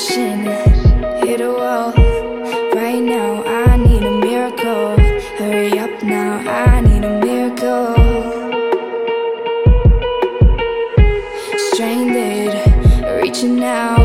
rushing, hit a wall. Right now, I need a miracle. Hurry up now, I need a miracle. Stranded, reaching out.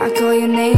I call your name.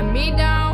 let me down.